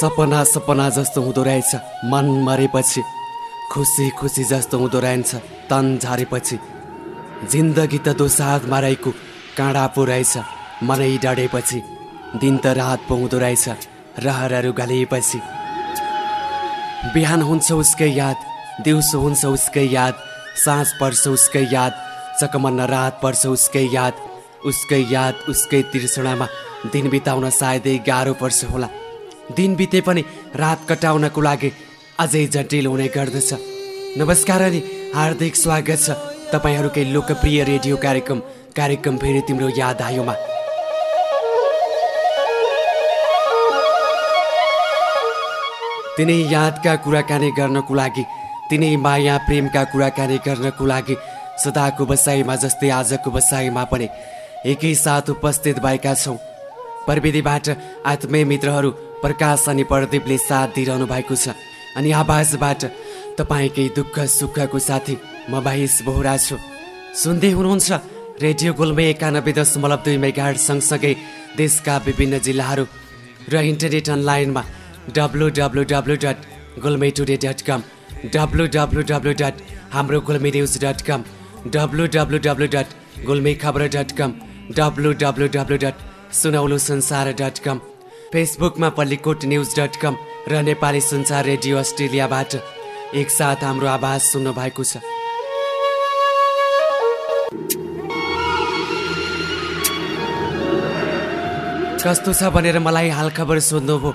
सपना सपना जस्तो हुँदो रहेछ। मन मरेपछि खुसी खुसी जस्तो हुँदो रहन्छ। तन झरेपछि जिन्दगी त दोसादमा रहेको काँडा पो रहेछ। मनै डढेपछि दिन त रात पो हुँदो रहेछ। रहरहरू गलेपछि। बिहान हुन्छ उसकै याद दिउँसो हुन्छ उसकै याद साँझ पर्छ उसकै याद चकमन्न रात पर्छ उसकै याद उसकै याद उसकै तिर्सनामा दिन बिताउन सायदै गाह्रो पर्छ होला। दिन बिते पनि रात कटाउनको लागि अझै जटिल हुने गर्दछ। नमस्कार अनि हार्दिक स्वागत छ तपाईँहरूकै लोकप्रिय रेडियो कार्यक्रम। कार्यक्रम फेरि तिम्रो याद आयोमा। तिनै यादका कुराकानी गर्नको लागि तिनै माया प्रेमका कुराकानी गर्नको लागि सदाको बसाइमा जस्तै आजको बसाइमा पनि एकैसाथ उपस्थित भएका छौँ। प्रविधिबाट आत्मीय मित्रहरू प्रकाश अनि प्रदीपले साथ दिइरहनु भएको छ। अनि आवाजबाट तपाईँकै दुःख सुखको साथी म भाइस बोहरा छु। सुन्दै हुनुहुन्छ रेडियो गोलमे एकानब्बे दशमलव दुई मेगाहट सँगसँगै देशका विभिन्न जिल्लाहरू र इन्टरनेट अनलाइनमा W W W dot Golme today dot com W W W dot hamro Golme news dot com W W W dot Golme khabar dot com W W W dot Sunaulo Sansar dot कम फेसबुकमा Pallikot news dot कम र नेपाली संसार radio अस्ट्रेलियाबाट एकसाथ हाम्रो आवाज सुन्नु भएको छ। कस्तो छ भनेर मलाई हालखबर सोध्नुभयो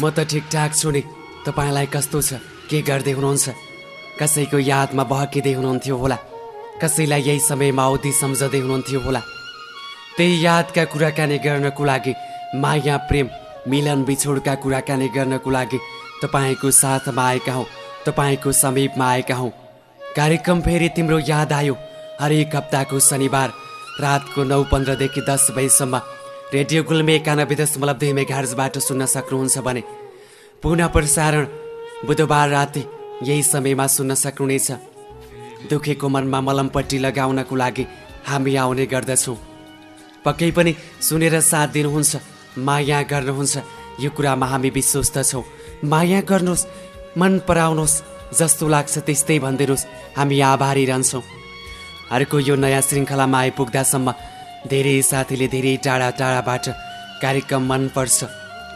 म त ठिकठाक छु नि। तपाईँलाई कस्तो छ? के गर्दै हुनुहुन्छ? कसैको यादमा बहकिँदै हुनुहुन्थ्यो होला। कसैलाई यही समयमा अवधि सम्झँदै हुनुहुन्थ्यो होला। त्यही यादका कुराकानी गर्नको लागि माया प्रेम मिलन बिछोडका कुराकानी गर्नको लागि तपाईँको साथमा आएका हौँ तपाईँको समीपमा आएका हौँ। कार्यक्रम फेरि तिम्रो याद आयो। हरेक हप्ताको शनिबार रातको नौ पन्ध्रदेखि दस बजीसम्म रेडियो गुल्मे एकानब्बे दशमलव दुई मेघार्जबाट सुन्न सक्नुहुन्छ भने पुनः प्रसारण बुधबार राति यही समयमा सुन्न सक्नुहुनेछ। दुखेको मनमा मलमपट्टि लगाउनको लागि हामी आउने गर्दछौँ। पक्कै पनि सुनेर साथ दिनुहुन्छ। माया गर्नुहुन्छ। यो कुरामा हामी विश्वस्त छौँ। माया गर्नुहोस् मन पराउनुहोस् जस्तो लाग्छ त्यस्तै भनिदिनुहोस्। हामी आभारी रहन्छौँ। अर्को यो नयाँ श्रृङ्खलामा आइपुग्दासम्म धेरै साथीले धेरै टाढा टाढाबाट कार्यक्रम मनपर्छ।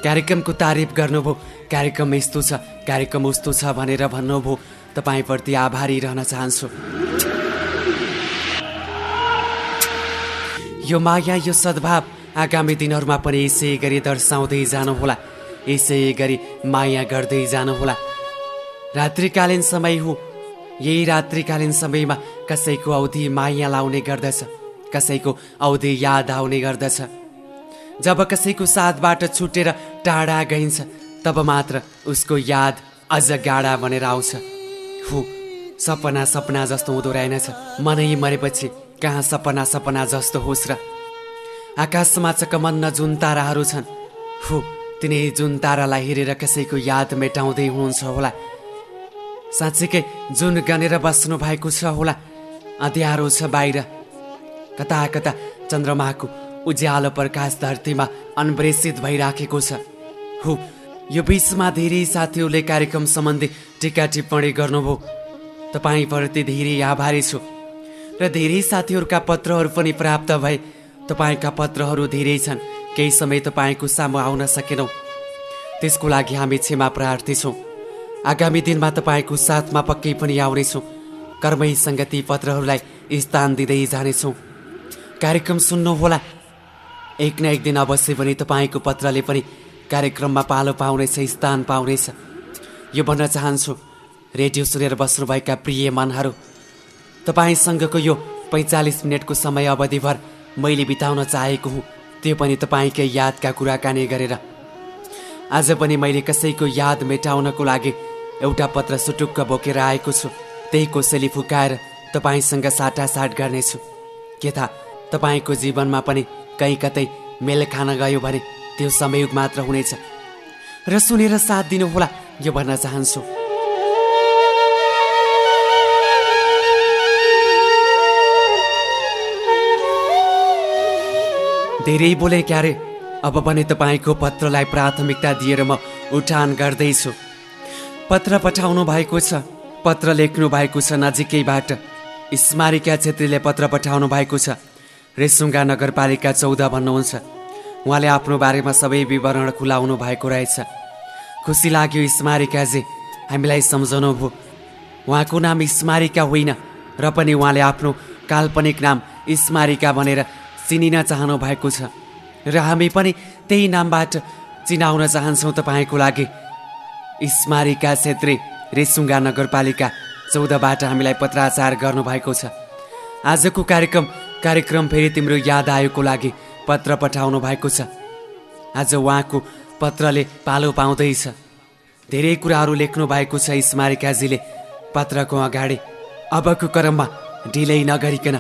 कार्यक्रमको तारिफ गर्नुभयो कार्यक्रम यस्तो छ कार्यक्रम उस्तो छ भनेर भन्नुभयो। तपाईँप्रति आभारी रहन चाहन्छु। यो माया यो सद्भाव आगामी दिनहरूमा पनि यसै गरी दर्शाउँदै जानुहोला। यसै गरी माया गर्दै जानुहोला। रात्रिकालीन समय हो। यही रात्रिकालीन समयमा कसैको अवधि माया लाउने गर्दछ कसैको अवधि याद आउने गर्दछ। जब कसैको साथबाट छुटेर टाढा गइन्छ तब मात्र उसको याद अझ गाडा भनेर आउँछ। हु सपना सपना जस्तो हुँदो रहेनछ। मनै मरेपछि कहाँ सपना सपना जस्तो होस् र? आकाशमा चकमन्न जुन ताराहरू छन्। हु तिनै जुन तारालाई हेरेर कसैको याद मेटाउँदै हुनुहुन्छ होला। साँच्चीकै जुन गनेर बस्नु भएको छ होला अँध्यारो छ बाहिर। कता कता चन्द्रमाको उज्यालो प्रकाश धरतीमा अन्वेषित भइराखेको छ। हु यो बिचमा धेरै साथीहरूले कार्यक्रम सम्बन्धी टिका टिप्पणी गर्नुभयो। तपाईँप्रति धेरै आभारी छु। र धेरै साथीहरूका पत्रहरू पनि प्राप्त भए तपाईँका पत्रहरू धेरै छन्। केही समय तपाईँको सामु आउन सकेनौँ। त्यसको लागि हामी क्षमा प्रार्थी छौँ। आगामी दिनमा तपाईँको साथमा पक्कै पनि आउनेछौँ। कर्मै सङ्गति पत्रहरूलाई स्थान दिँदै जानेछौँ। कार्यक्रम सुन्नुहोला। एक न एक दिन अवश्य पनि तपाईँको पत्रले पनि कार्यक्रममा पालो पाउनेछ स्थान पाउनेछ। यो भन्न चाहन्छु रेडियो सुनेर बस्नुभएका प्रिय मनहरू तपाईँसँगको यो पैँचालिस मिनटको समय अवधिभर मैले बिताउन चाहेको हुँ त्यो पनि तपाईँकै यादका कुराकानी गरेर। आज पनि मैले कसैको याद मेटाउनको लागि एउटा पत्र सुटुक्क बोकेर आएको छु त्यही कोसेली फुकाएर तपाईँसँग साटासाट गर्नेछु। के थाहा तपाईँको जीवनमा पनि कहीँ कतै मेल खान गयो भने त्यो संयोग मात्र हुनेछ। र सुनेर साथ दिनुहोला यो भन्न चाहन्छु। धेरै बोले क्यारे। अब पनि तपाईँको पत्रलाई प्राथमिकता दिएर म उठान गर्दैछु। पत्र पठाउनु भएको छ। पत्र लेख्नु भएको छ नजिकैबाट। स्मारिका छेत्रीले पत्र पठाउनु भएको छ। रेसुङ्गा नगरपालिका चौध भन्नुहुन्छ। उहाँले आफ्नो बारेमा सबै विवरण खुलाउनु भएको रहेछ। खुसी लाग्यो स्मारिकाजी। हामीलाई सम्झाउनु भयो। उहाँको नाम स्मारिका होइन र पनि उहाँले आफ्नो काल्पनिक नाम स्मारिका भनेर चिनिन चाहनु भएको छ। र हामी पनि त्यही नामबाट चिनाउन चाहन्छौँ तपाईँको लागि। स्मारिका छेत्री रेसुङ्गा नगरपालिका चौधबाट हामीलाई पत्राचार गर्नुभएको छ। आजको कार्यक्रम कार्यक्रम फेरि तिम्रो याद आयोको लागि पत्र पठाउनु भएको छ। आज उहाँको पत्रले पालो पाउँदैछ। धेरै कुराहरू लेख्नु भएको छ स्मारिकाजीले पत्रको अगाडि अबको क्रममा ढिलै नगरिकन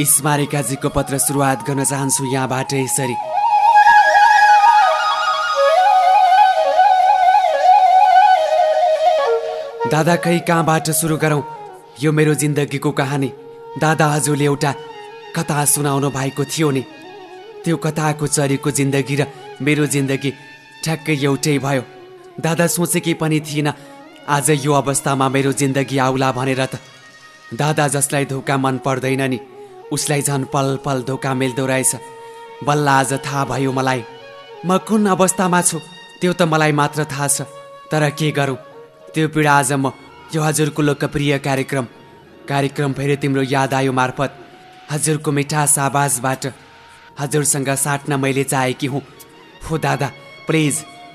स्मारिकाजीको पत्र सुरुवात गर्न चाहन्छु यहाँबाट यसरी। दादा खै कहाँबाट सुरु गरौँ? यो मेरो जिन्दगीको कहानी। दादा हजुरले एउटा कथा सुनाउनु भएको थियो नि। त्यो कथाको चरीको जिन्दगी र मेरो जिन्दगी ठ्याक्कै एउटै भयो। दादा सोचेकी पनि थिएन आज यो अवस्थामा मेरो जिन्दगी आउला भनेर त। दादा जसलाई धोका मन पर्दैन नि। उसलाई झन् पल पल धोका मिल्दो रहेछ। बल्ल आज थाहा भयो मलाई। म कुन अवस्थामा छु? त्यो त मलाई मात्र थाहा छ। तर के गरौँ? त्यो पीडा आज म यो हजुरको लोकप्रिय कार्यक्रम। कार्यक्रम फेरि तिम्रो याद आयो मार्फत। हजुरको मिठास आवाजबाट हजुरसँग साट्न मैले चाहेकी हुँ। हो दादा प्लिज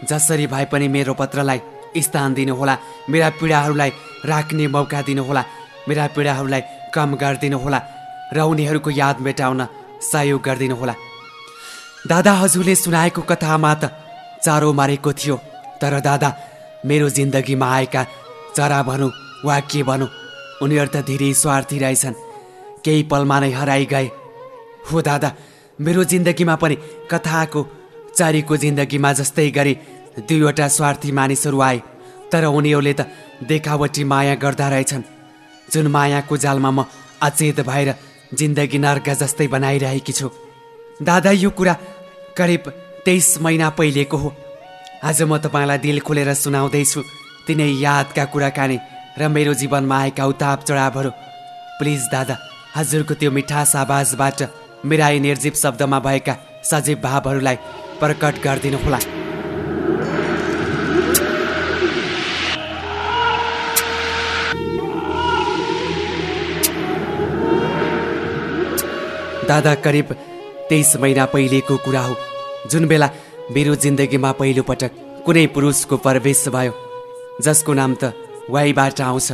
जसरी भए पनि मेरो पत्रलाई स्थान दिनुहोला। मेरा पीडाहरूलाई राख्ने मौका दिनुहोला। मेरा पीडाहरूलाई कम गरिदिनुहोला। र उनीहरूको याद मेटाउन सहयोग गरिदिनुहोला दादा हजुरले सुनाएको कथामा त चारो मारेको थियो तर दादा मेरो जिन्दगीमा आएका चरा भनौँ वा के भनौँ उनीहरू त धेरै स्वार्थी रहेछन्। केही पलमा नै हराइ गए। हो दादा मेरो जिन्दगीमा पनि कथाको चारीको जिन्दगीमा जस्तै गरी दुईवटा स्वार्थी मानिसहरू आए तर उनीहरूले त देखावटी माया गर्दा रहेछन्। जुन मायाको जालमा म अचेत भएर जिन्दगी नर्क जस्तै बनाइरहेकी छु। दादा यो कुरा करिब तेइस महिना पहिलेको हो। आज म तपाईँलाई दिल खोलेर सुनाउँदैछु तिनै यादका कुराकानी र मेरो जीवनमा आएका उताप चढावहरू। प्लिज दादा हजुरको त्यो मिठास आवाजबाट मेरा निर्जीव शब्दमा भएका सजीव भावहरूलाई प्रकट गरिदिनुहोला। दादा करिब तेइस महिना पहिलेको कुरा हो। जुन बेला मेरो जिन्दगीमा पहिलोपटक कुनै पुरुषको प्रवेश भयो जसको नाम त वाइबाट आउँछ।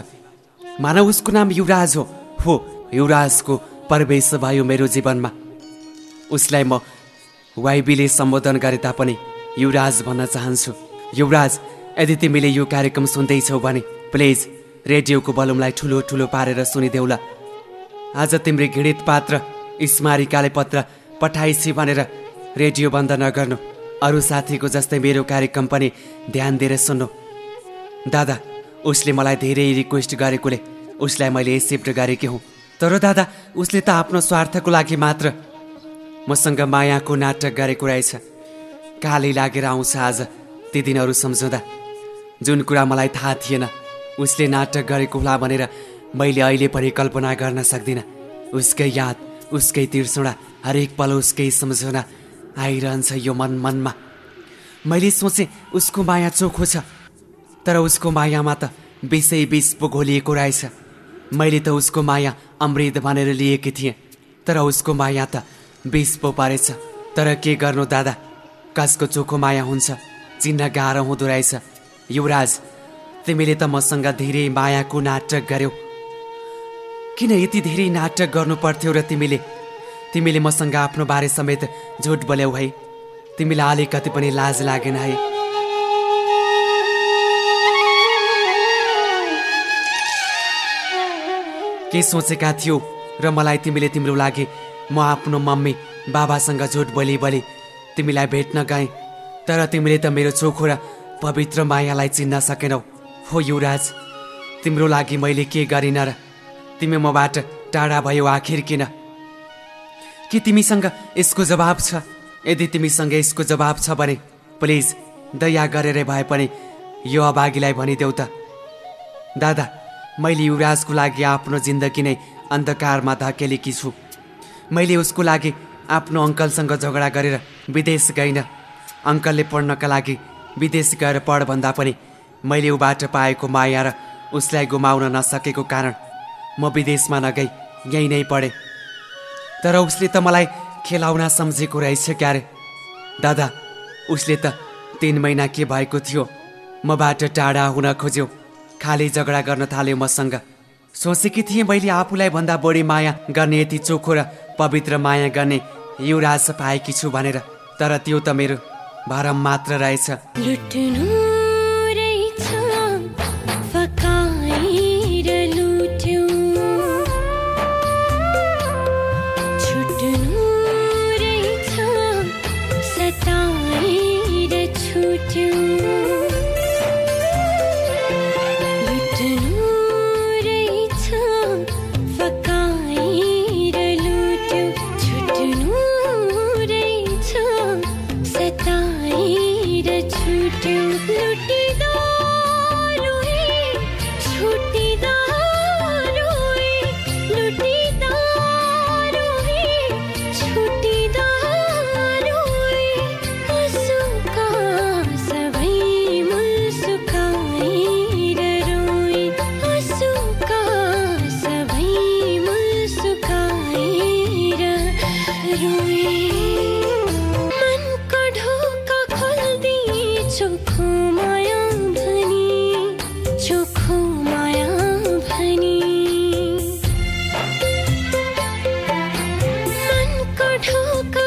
मानव उसको नाम युवराज हो। हो युवराजको प्रवेश भयो मेरो जीवनमा। उसलाई म वाइबीले सम्बोधन गरे तापनि युवराज भन्न चाहन्छु। युवराज यदि तिमीले यो कार्यक्रम सुन्दैछौ भने प्लिज रेडियोको बलुमलाई ठुलो ठुलो पारेर सुनिदेऊ ल। आज तिम्रो घृणित पात्र स्मारिकाले पत्र पठाइछि भनेर रेडियो बन्द नगर्नु। अरू साथीको जस्तै मेरो कार्यक्रम पनि ध्यान दिएर सुन्नु। दादा उसले मलाई धेरै रिक्वेस्ट गरेकोले उसलाई मैले एक्सेप्ट गरेकी हुँ। तर दादा उसले त आफ्नो स्वार्थको लागि मात्र मसँग मायाको नाटक गरेको रहेछ। काली लागेर आउँछ आज ती दिनहरू सम्झँदा। जुन कुरा मलाई थाहा थिएन उसले नाटक गरेको होला भनेर मैले अहिले पनि कल्पना गर्न सक्दिनँ। उसकै याद उसकै तिर्सुडा हरेक पल उसकै सम्झना आइरहन्छ यो मन मनमा। मैले सोचेँ उसको माया चोखो छ तर उसको मायामा त बिसै बिस पो घोलिएको रहेछ। मैले त उसको माया अमृत भनेर लिएकी थिएँ तर उसको माया त बिस पो पारेछ। तर के गर्नु दादा? कसको चोखो माया हुन्छ? चिन्न गाह्रो हुँदो रहेछ। युवराज तिमीले त मसँग धेरै मायाको नाटक गर्यौ। किन यति धेरै नाटक गर्नु पर्थ्यो र तिमीले? तिमीले मसँग आफ्नो बारे समेत झुट बोल्यौ है। तिमीलाई अलिकति पनि लाज लागेन है। के सोचेका थियौ र मलाई तिमीले तिम्रो लागि म आफ्नो मम्मी बाबासँग झुट बोली बोली तिमीलाई भेट्न गएँ तर तिमीले त मेरो चोखो र पवित्र मायालाई चिन्न सकेनौ। हो युवराज तिम्रो लागि मैले के गरिनँ र तिमी मबाट टाढा भयो आखिर किन? के तिमीसँग यसको जवाब छ? यदि तिमीसँग यसको जवाब छ भने प्लिज दया गरेर भए पनि यो अभागीलाई भनिदेऊ त। दादा मैले युवराजको लागि आफ्नो जिन्दगी नै अन्धकारमा धकेलेकी छु। मैले उसको लागि आफ्नो अङ्कलसँग झगडा गरेर विदेश गइनँ अङ्कलले पढ्नका लागि विदेश गएर पढ भन्दा पनि मैले उबाट पाएको माया र उसलाई गुमाउन नसकेको कारण म विदेशमा नगई यहीँ नै पढेँ। तर उसले त मलाई खेलाउन सम्झेको रहेछ क्यारे। दादा उसले त तिन महिना के भएको थियो? मबाट टाढा हुन खोज्यो। खाली झगडा गर्न थाल्यो मसँग। सोचेकी थिएँ मैले आफूलाई भन्दा बढी माया गर्ने यति चोखो र पवित्र माया गर्ने युवराज पाएकी छु भनेर। तर त्यो त मेरो भरम मात्र रहेछ। ঠোকা